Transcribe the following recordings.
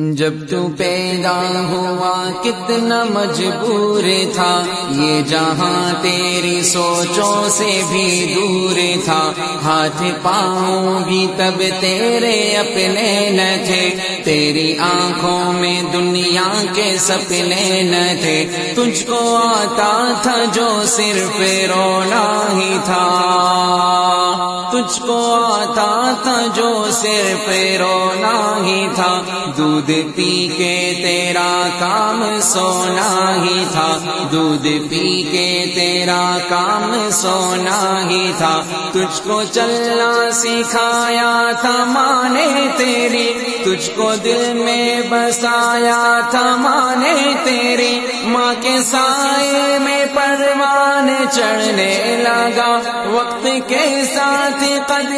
جب تو پیدا ہوا کتنا مجبور تھا، یہ جہاں تیری سوچوں سے بھی دور تھا۔ ہاتھ پاؤں بھی تب تیرے اپنے نہ تھے۔ تیری آنکھوں میں دنیا کے سپنے نہ تھے۔ تجھ کو آتا تھا جو صرف رونا ہی تھا۔ تجھ کو آتا تھا جو صرف رونا ہی تھا۔ دودھ پی کے تیرا کام سونا ہی تھا۔ دودھ پی کے تیرا کام سونا ہی تھا۔ تجھ کو چلنا سکھایا تھا مانے تیری۔ تجھ کو دل میں بسایا تھا مانے تیری۔ ماں کے سائے میں پروان چڑھنے لگا۔ وقت کے ساتھ قد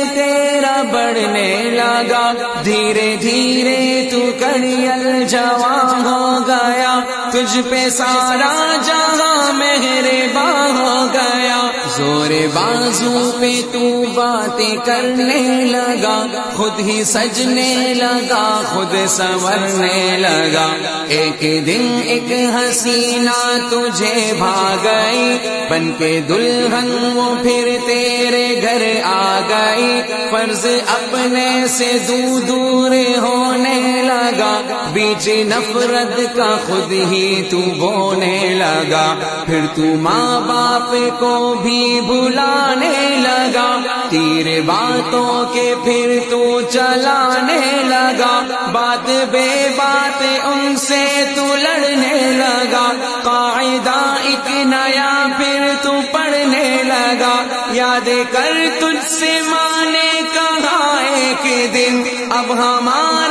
تیرا بڑھنے لگا۔ دھیرے دھیرے تو کڑیل جوان ہو گیا۔ تجھ پہ سارا جہاں میرے باں ہو گیا۔ زور بازو پہ تو باتیں کرنے لگا، خود ہی سجنے لگا، خود سنورنے لگا۔ ایک دن ایک حسینہ تجھے بھاگئی بن کے دلہن وہ پھر تیرے گھر آ گئی۔ فرض اپنے سے دور دور ہونے لگا، بیچ نفرت کا خود ہی تو بونے لگا۔ پھر تو ماں باپ کو بھی بلانے لگا، تیر باتوں کے پھر تو چلانے لگا۔ بات بے بات، ان سے تو لڑنے لگا۔ قاعدہ ایک نیا پھر تو پڑھنے لگا۔ یاد کر تجھ سے مانے کہا ایک دن۔ اب ہمارا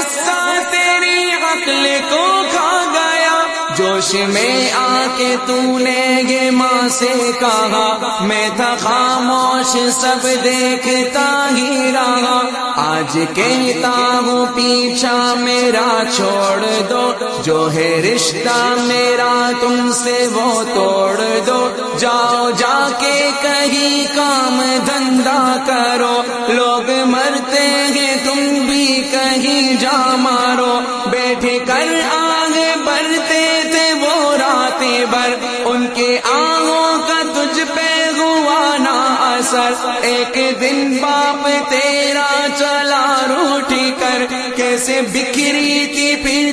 غصہ تیری عقل کو کھا گیا۔ جوش میں آ کے تو نے یہ ماں سے کہا، میں تھا خاموش، سب دیکھتا ہی آج کہتا ہوں پیچھا میرا چھوڑ دو۔ جو ہے رشتہ میرا، تم سے وہ توڑ دو۔ جاؤ جا کے کہیں کام دھندا کرو۔ لوگ مرتے ہیں، تم بھی کہیں جا مارو۔ بیٹھے کر آگے بڑھتے تھے وہ راتیں بھر۔ ان کے آنگوں کا تجھ پہ ہوا نا اثر ایک دن باپ تیرا چلا روٹی کر کیسے بکھری تھی پھر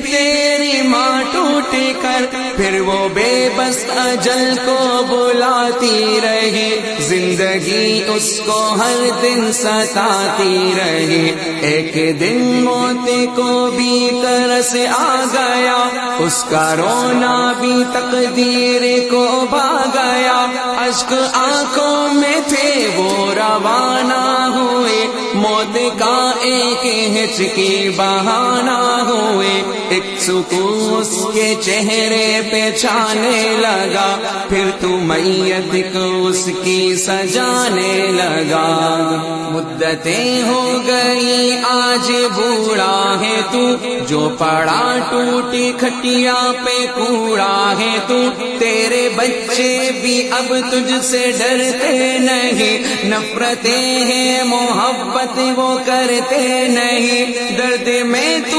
کر پھر وہ بے بس اجل کو بلاتی رہی زندگی اس کو ہر دن ستاتی رہی ایک دن موت کو بھی کرس آ گیا۔ اس کا رونا بھی تقدیر کو بھا گیا۔ اشک آنکھوں میں تھے وہ روانہ ہوئے۔ موت کا ایک ہچکی بہانہ ہوئے۔ ایک سکون اس کے چہرے پہ چھانے لگا، پھر تو میت کو اس کی سجانے لگا۔ مدتیں ہو گئی، آج بوڑھا ہے تو۔ جو پڑا ٹوٹی کھٹیا پہ کوڑا ہے تو۔ تیرے بچے بھی اب تجھ سے ڈرتے نہیں۔ نفرتیں ہیں، محبت وہ کرتے نہیں۔ درد میں تو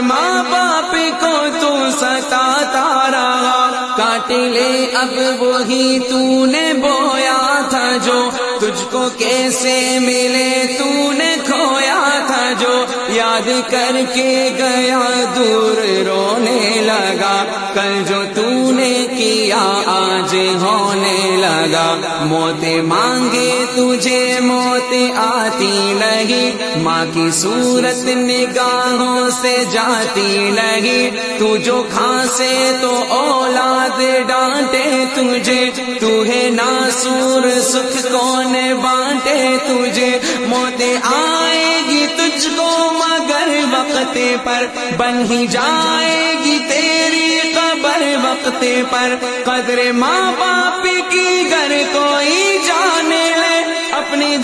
ماں باپ کو تو ستاتا رہا کاٹ لے، اب وہی تو نے بویا تھا جو تجھ کو کیسے ملے؟ تو نے کھویا تھا جو یاد کر کے گیا، دور رونے لگا۔ کل جو تو نے کیا، آج ہونے لگا۔ موت مانگے تجھے موت آتی نہیں۔ ماں کی صورت نگاہوں سے جاتی نہیں۔ تو جو کھانسے تو اولاد ڈانٹے تجھے۔ تو ہے ناسور سکھ کون بانٹے تجھے۔ موت آئے گی تجھ کو مگر وقت پر۔ بن ہی جائے گی تیری قبر وقت پر۔ قدر ماں باپ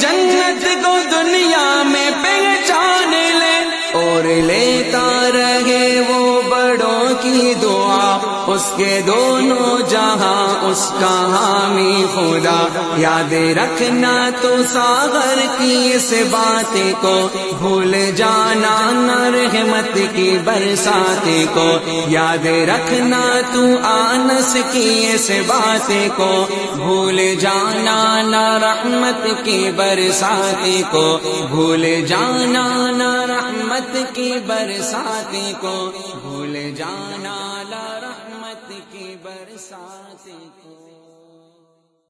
جنت کو دنیا میں پہچان لے اور لیتا رہے وہ بڑوں کی دعا اس کے دونوں جہاں اس کا حامی خدا یاد رکھنا تو ساغر کی اس بات کو بھول جانا نہ رحمت کی برسات کو یاد رکھنا تو آنس کی اس بات کو بھول جانا نہ رحمت کی برسات کو بھول جانا نہ رحمت کی برسات کو بھول جانا رحمت برساتے کو